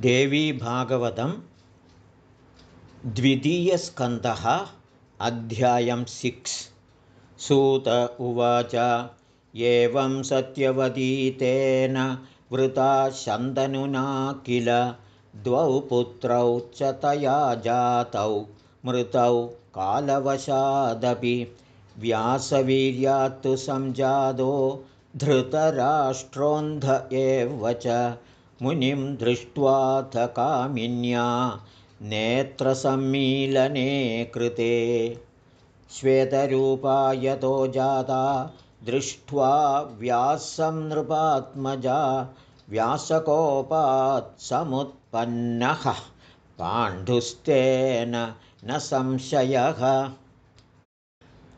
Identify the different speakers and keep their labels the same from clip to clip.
Speaker 1: देवीभागवतं द्वितीयस्कन्धः अध्यायं सिक्स्। सूत उवाच एवं सत्यवतीतेन वृता शन्दनुना किल द्वौ पुत्रौ च तया जातौ मृतौ कालवशादपि। व्यासवीर्यात्तु संजातो धृतराष्ट्रोन्ध एव च मुनिं दृष्ट्वाथ कामिन्या नेत्रसम्मीलने कृते। श्वेतरूपा यतो जाता दृष्ट्वा व्यासं नृपात्मजा व्यासकोपात् समुत्पन्नः। पाण्डुस्तेन न संशयः।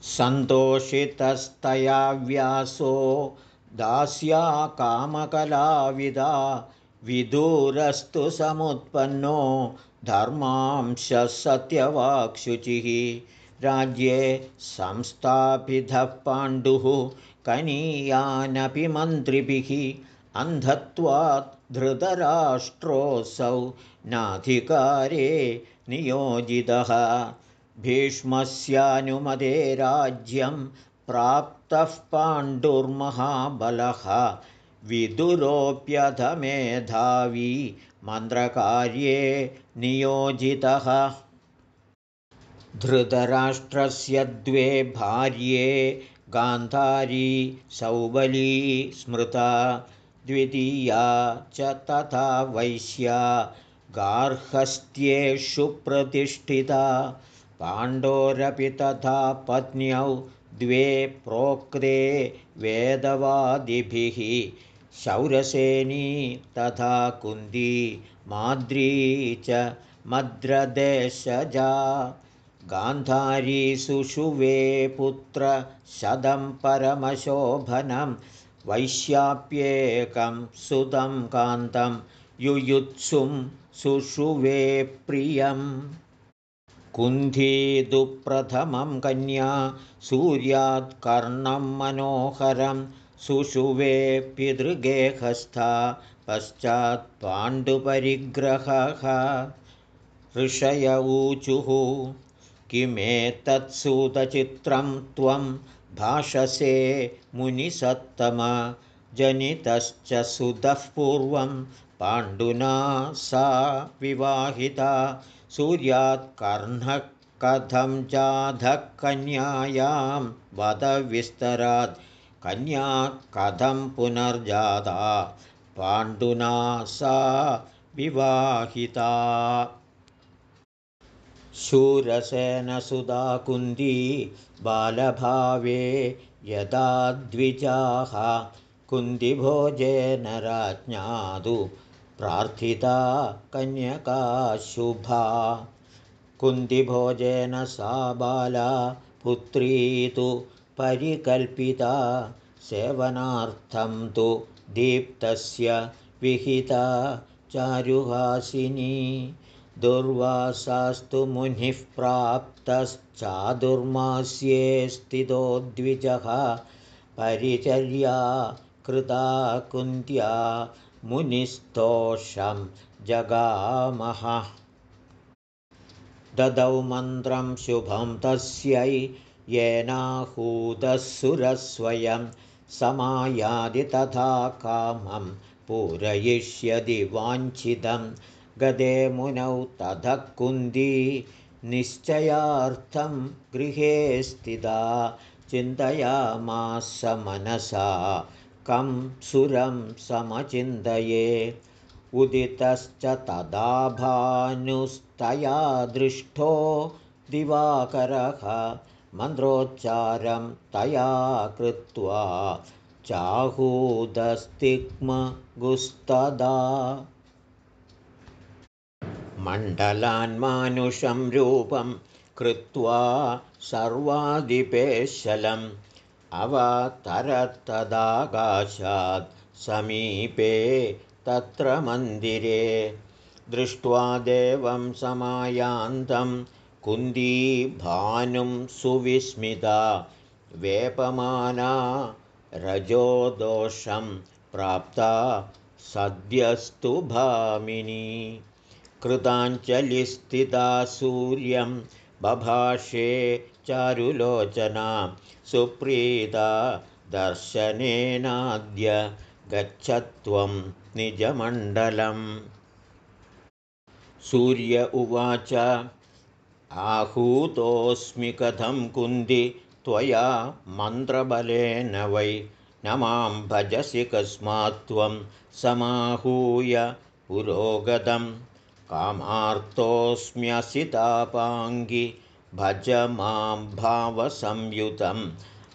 Speaker 1: सन्तोषितस्तया व्यासो दास्या कामकलाविदा विदूरस्तु समुत्पन्नो धर्मांशः सत्यवाक्शुचिः राज्ये संस्थापितः पाण्डुः कनीयानपि मन्त्रिभिः अन्धत्वात् धृतराष्ट्रोऽसौ नाधिकारे नियोजितः। भीष्मस्यानुमते राज्यं प्राप्तः पाण्डुर्महाबलः विदुरोऽप्यधमेधावी मन्त्रकार्ये नियोजितः। धृतराष्ट्रस्य द्वे भार्ये गान्धारी सौबली स्मृता द्वितीया च तथा वैश्या गार्हस्थ्येषु प्रतिष्ठिता पाण्डोरपि तथा पत्न्यौ द्वे प्रोक्ते वेदवादिभिः शौरसेनी तथा कुन्दी माद्री च मद्रदेशजा। गान्धारी सुषुवे पुत्रशतं परमशोभनं वैश्याप्येकं सुतं कान्तं युयुत्सुं सुषुवे प्रियम्। कुन्धीदुप्रथमं कन्या सूर्यात् कर्णं मनोहरं सुषुवे पितृगेहस्था पश्चात् पाण्डुपरिग्रहः ऋषय ऊचुः किमेतत्सूतचित्रं त्वं भाषसे मुनिसत्तम जनितश्च सुतः पूर्वं पाण्डुना सा विवाहिता। सूर्यात् कर्णः कथं जाधः कन्यायां वदविस्तरात् कन्या कथं पुनर्जाता पाण्डुना सा विवाहिता। शूरसेनसुधा कुन्दी बालभावे यदा द्विजाः कुन्दिभोजेन राज्ञादु प्रार्थिता कन्यका शुभा। कुन्दिभोजेन सा बाला पुत्री तु परिकल्पिता सेवनार्थं तु दीप्तस्य विहिता चारुहासिनी। दुर्वासास्तु मुनिः प्राप्तश्चादुर्मास्ये स्थितो द्विजः। परिचर्या कृता कुन्त्या मुनिस्तोषं जगामः। ददौ मन्त्रं शुभं तस्यै येनाहूतः सुरस्वयं समायादि तथा कामं पूरयिष्यति वाञ्छितं। गदे मुनौ ततः कुन्दी निश्चयार्थं गृहे स्थिता। चिन्तयामास मनसा कं सुरं समचिन्तये। उदितश्च तदा भानुस्तया दृष्टो दिवाकरः मन्त्रोच्चारं तया कृत्वा चाहूदस्तिग्मगुस्तदा मण्डलान्मानुषं रूपं कृत्वा सर्वादिपेशलम् अवतरत्तदाकाशात् समीपे तत्र मन्दिरे दृष्ट्वा देवं समायान्तं कुन्दी भानुं सुविस्मिता वेपमाना रजोदोषं प्राप्ता सद्यस्तु भामिनी। कृताञ्जलिस्थिता सूर्यं बभाषे चारुलोचना सुप्रीता दर्शनेनाद्य गच्छत्वं निजमण्डलम्। सूर्य उवाच आहूतोऽस्मि कथं कुन्दि त्वया मन्त्रबलेन वै। न मां भजसि कस्मात् त्वं समाहूय पुरोगतं कामार्तोऽस्म्यसितापाङ्गि भज मां भावसंयुतं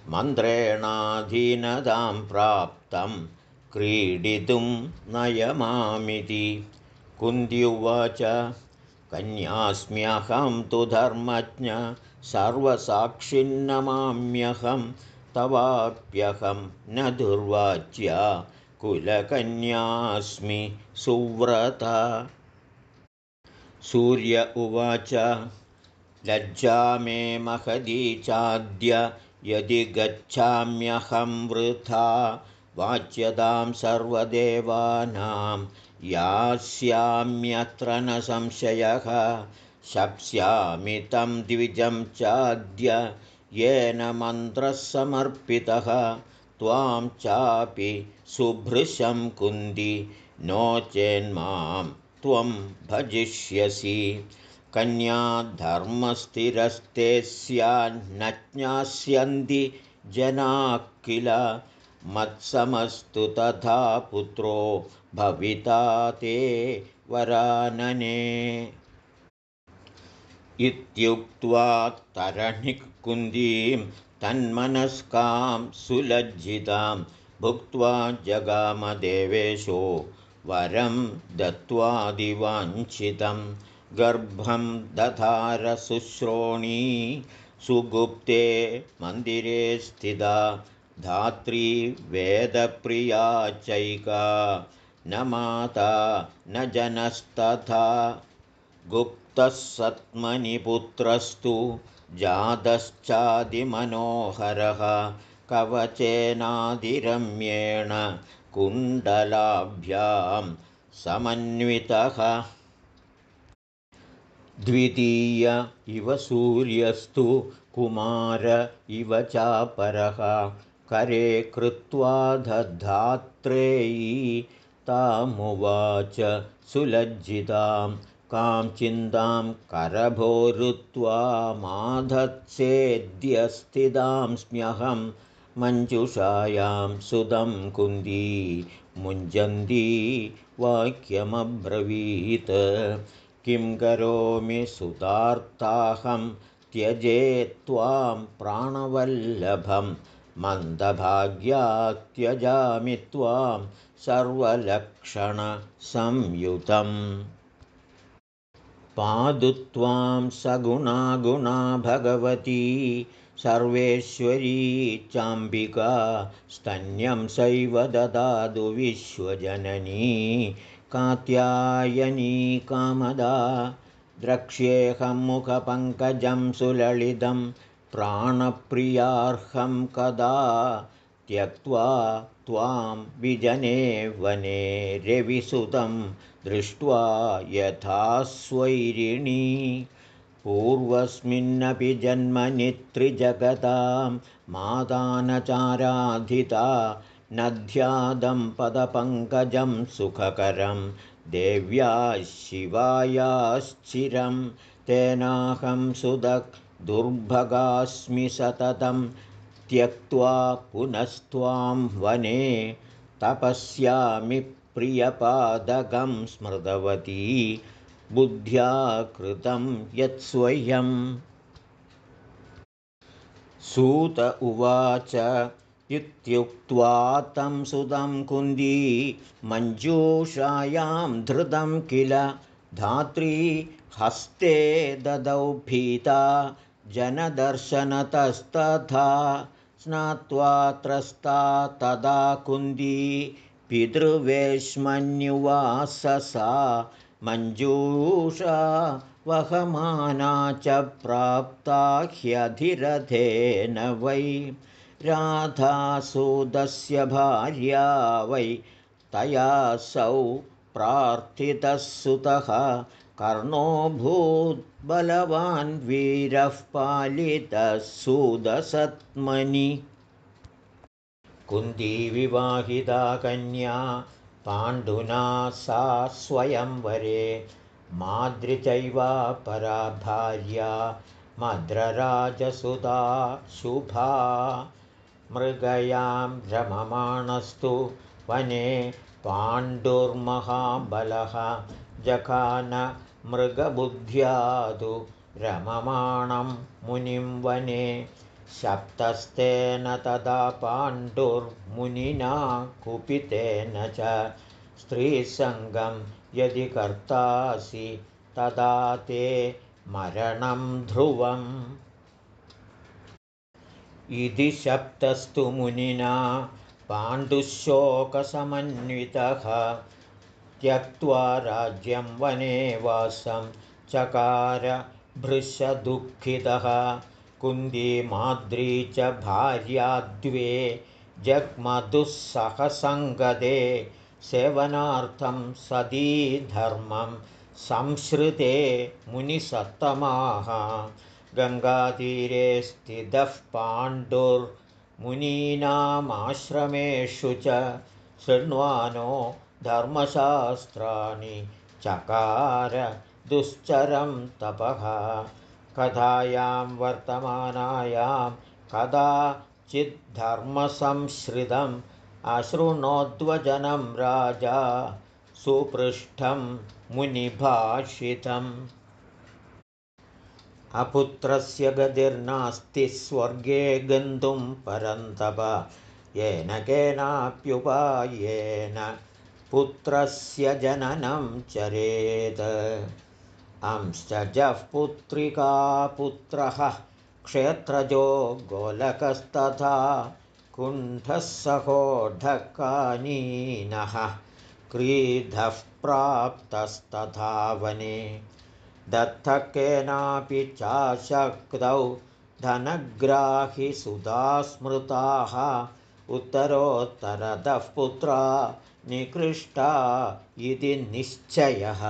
Speaker 1: मन्त्रेणाधीनतां प्राप्तं क्रीडितुं नयमामिति। कुन्द्युवाच कन्यास्म्यहं तु धर्मज्ञ सर्वसाक्षिन्नमाम्यहं तवाप्यहं न दुर्वाच्या कुलकन्यास्मि सुव्रता। सूर्य उवाच लज्जा मे महदी चाद्य यदि गच्छाम्यहं वृथा वाच्यतां सर्वदेवानां यास्याम्यत्र न संशयः शप्स्यामि तं द्विजं चाद्य येन मन्त्रः समर्पितः त्वां चापि सुभृशं कुन्दि नो चेन्मां त्वं भजिष्यसि। कन्याधर्मस्थिरस्ते स्यान्न ज्ञास्यन्ति जनाः किल मत्समस्तु तथा पुत्रो भविता ते वरानने। इत्युक्त्वा तरणिकुन्दीं तन्मनस्कां सुलज्जितां भुक्त्वा जगामदेवेशो वरं दत्त्वादिवाञ्छितं। गर्भं दधारशुश्रोणी सुगुप्ते मन्दिरे स्थिता धात्री वेदप्रिया चैका। न माता न जनस्तथा। गुप्तः सत्मनिपुत्रस्तु जातश्चादिमनोहरः। कवचेनादिरम्येण कुण्डलाभ्यां समन्वितः। द्वितीय इव सूर्यस्तु कुमार इव चापरः करे कृत्वा दधात्रेयी तामुवाच सुलज्जितां कां चिन्तां करभोरुत्वा माधत्सेद्यस्थितां स्म्यहं मञ्जुषायां सुदं कुन्दी मुञ्जन्ती वाक्यमब्रवीत्। किं करोमि सुतार्ताहं त्यजे त्वां प्राणवल्लभं मन्दभाग्या त्यजामि त्वां सर्वलक्षणसंयुतम्। पादु त्वां सगुणागुणा भगवती सर्वेश्वरी चाम्बिका स्तन्यं सैव ददातु विश्वजननी कात्यायनी कामदा द्रक्ष्येऽहं मुखपङ्कजं सुललितं प्राणप्रियार्हं कदा त्यक्त्वा त्वां विजने वने रविसुतं दृष्ट्वा यथा स्वैरिणी। पूर्वस्मिन्नपि जन्मनि त्रिजगतां मादानचाराधिता नध्यादं पदपङ्कजं सुखकरं देव्या शिवायाश्चिरं तेनाहं सुदक् दुर्भगास्मि सततं त्यक्त्वा पुनस्त्वां वने तपस्यामि प्रियपादकं स्मृतवती बुद्ध्या कृतं यत्स्वयं। सूत उवाच इत्युक्त्वा तं सुतं कुन्दी मञ्जूषायां धृतं किल धात्री हस्ते ददौ भीता जनदर्शनतस्तथा स्नात्वा त्रस्ता तदा कुन्दी पितृवेश्मन्युवाससा मञ्जूषा वहमाना च प्राप्ता ह्यधिरथेन वै राधासूदस्य भार्या वै तयासौ प्रार्थितः सुतः कर्णो भूद्बलवान् वीरः पालितः सुदसत्मनि। कुन्दीविवाहिता कन्या पाण्डुना सा स्वयंवरे माद्रिचैवा परा भार्या मद्रराजसुधा शुभा। मृगयां रममाणस्तु वने पाण्डुर्महाबलः जखान मृगबुद्ध्यादु रममाणं मुनिं वने सप्तस्तेन तदा पाण्डुर्मुनिना कुपितेन च स्त्रीसङ्गं यदि कर्तासि तदा ते मरणं ध्रुवम्। इति शप्तस्तु मुनिना पाण्डुशोकसमन्वितः त्यक्त्वा राज्यं वने वासं चकार भृशदुःखितः। कुन्दीमाद्री च भार्याद्वे जग्मधुःसहसङ्गदे। सेवनार्थं सदी धर्मं संश्रुते मुनिसत्तमाः। गङ्गातीरे स्थितः पाण्डुर्मुनीनामाश्रमेषु च शृण्वानो धर्मशास्त्राणि चकार दुश्चरं तपः। कथायां वर्तमानायां कदाचिद्धर्मसंश्रितम् अशृणोद्वजनं राजा सुपृष्ठं मुनिभाषितम्। अपुत्रस्य गतिर्नास्ति स्वर्गे गन्तुं परन्तप। येन केनाप्युपायेन पुत्रस्य जननं चरेत्। अंश्चजः पुत्रिका पुत्रः क्षेत्रजो गोलकस्तथा कुण्ठः सहोढकानीनः क्रीधः प्राप्तस्तथा वने। दत्तः केनापि चाशक्तौ धनग्राहिसुधा स्मृताः उत्तरोत्तरतः पुत्रा निकृष्टा इति निश्चयः।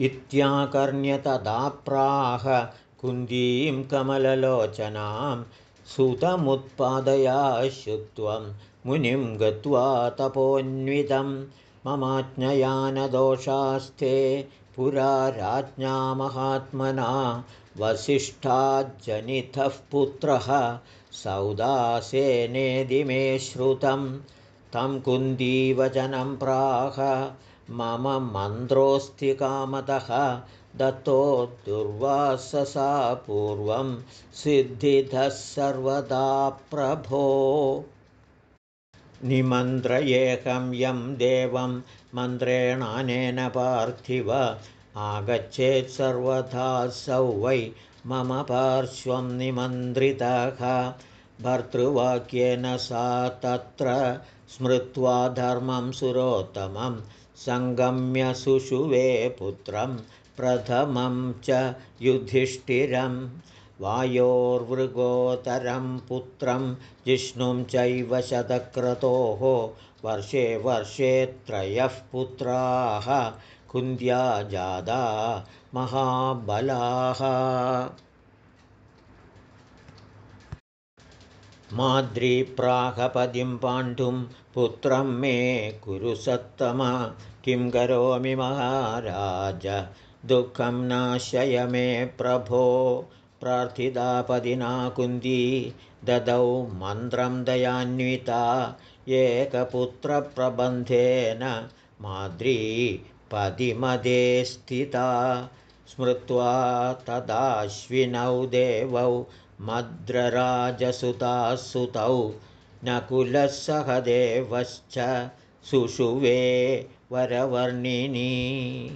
Speaker 1: इत्याकर्ण्यतदाप्राह कुन्दीं कमललोचनां सुतमुत्पादयाशुत्वं मुनिं गत्वा तपोन्वितं ममाज्ञयानदोषास्ते पुरा राज्ञा महात्मना वसिष्ठाज्जनितः पुत्रः सौदासेनेदि मे श्रुतं तं कुन्दीवचनं प्राह मम मन्द्रोऽस्ति कामतः दत्तो दुर्वाससा पूर्वं सिद्धिधः सर्वदा प्रभो। निमन्त्रयेकं यं देवं मन्त्रेणानेन पार्थिव आगच्छेत् सर्वथा सौ वै मम पार्श्वं निमन्त्रितः। भर्तृवाक्येन सा तत्र स्मृत्वा धर्मं सुरोत्तमं सङ्गम्य सुषुवे पुत्रं प्रथमं च युधिष्ठिरं। वायोर्वृगोतरं पुत्रं जिष्णुं चैव शतक्रतोः। वर्षे वर्षे त्रयः पुत्राः कुन्द्या जादा महाबलाः। माद्रीप्राहपदिं पाण्डुं पुत्रं मे कुरु सत्तम किं करोमि महाराज? दुःखं नाशय मे प्रभो। प्रार्थितापदिना कुन्दी ददौ मन्त्रं दयान्विता। एकपुत्रप्रबन्धेन माद्री पदिमदे स्थिता स्मृत्वा तदाश्विनौ देवौ मद्रराजसुतासुतौ नकुलः सहदेवश्च सुषुवे वरवर्णिनी।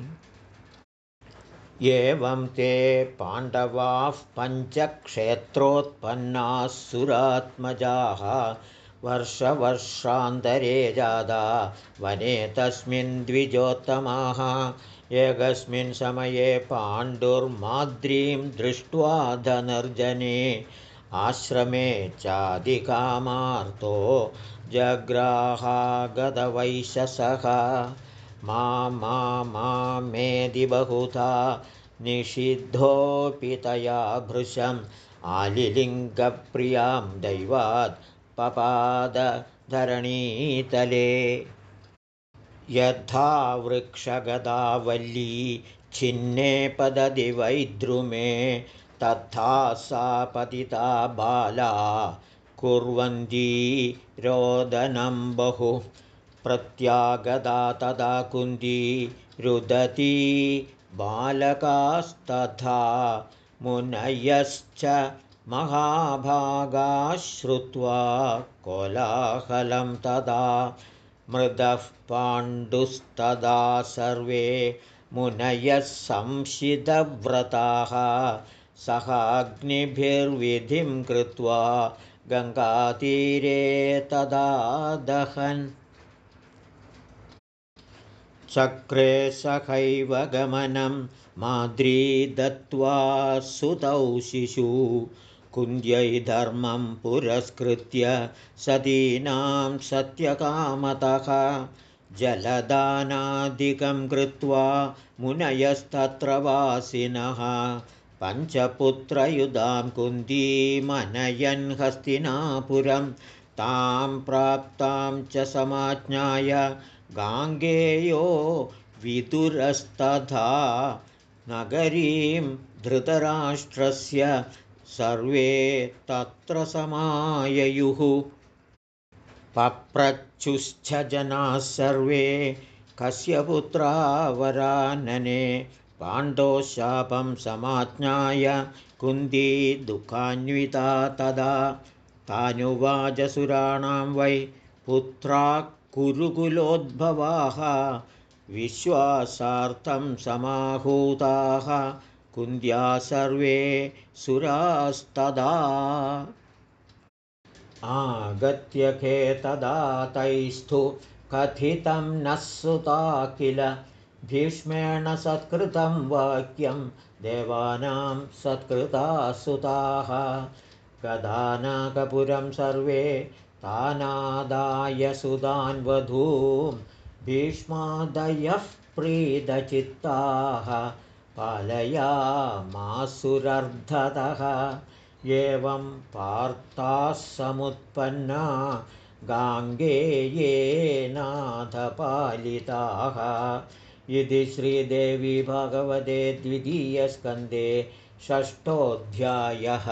Speaker 1: एवं ते पाण्डवाः पञ्चक्षेत्रोत्पन्नाः सुरात्मजाः वर्षवर्षान्तरे जादा। वने तस्मिन् द्विजोत्तमाः। एकस्मिन् समये पाण्डुर्माद्रीं दृष्ट्वा धनर्जने। आश्रमे चाधिकामार्तो जग्राहागतवैशसः। मा मा मेदि बहुधा निषिद्धोऽपि तया भृशम्। आलिलिङ्गप्रियां दैवात् पपादधरणीतले यथा वृक्षगदावल्ली छिन्ने पदधि वैद्रुमे तथा सा पतिता बाला कुर्वन्ती रोदनं बहु प्रत्यागदा तदा कुन्दी रुदती बालकास्तथा मुनयश्च महाभागा श्रुत्वा कोलाहलं तदा मृदः पाण्डुस्तदा सर्वे मुनयः संशितव्रताः। सहाग्निभिर्विधिं कृत्वा गङ्गातीरे तदा दहन्। चक्रे सहैव गमनं माद्री दत्त्वा सुतौ शिशु कुन्द्यै धर्मं पुरस्कृत्य सतीनां सत्यकामतः जलदानादिकं कृत्वा मुनयस्तत्र वासिनः पञ्चपुत्रयुधां कुन्दीमनयन् हस्तिनापुरं तां प्राप्तां च समाज्ञाय गाङ्गेयो विदुरस्तथा नगरीं धृतराष्ट्रस्य सर्वे तत्र समाययुः। पप्रच्छुश्च जनाः सर्वे कस्य पुत्रा वरानने पाण्डोशापं समाज्ञाय कुन्दी दुःखान्विता तदा। तानुवाजसुराणां वै पुत्रा कुरुकुलोद्भवाः विश्वासार्थं समाहूताः कुन्द्या सर्वे सुरास्तदा। आगत्यखे तदा तैस्तु कथितं नः सुता किल। भीष्मेण सत्कृतं वाक्यं देवानां सत्कृता सुताः गदानाकपुरं सर्वे तानादाय सुदान् वधूं भीष्मादयः प्रीतचित्ताः पालयामासुरर्धतः एवं पार्ताः समुत्पन्ना गाङ्गेयेनाथपालिताः इति श्रीदेवी भगवते द्वितीयस्कन्धे षष्ठोऽध्यायः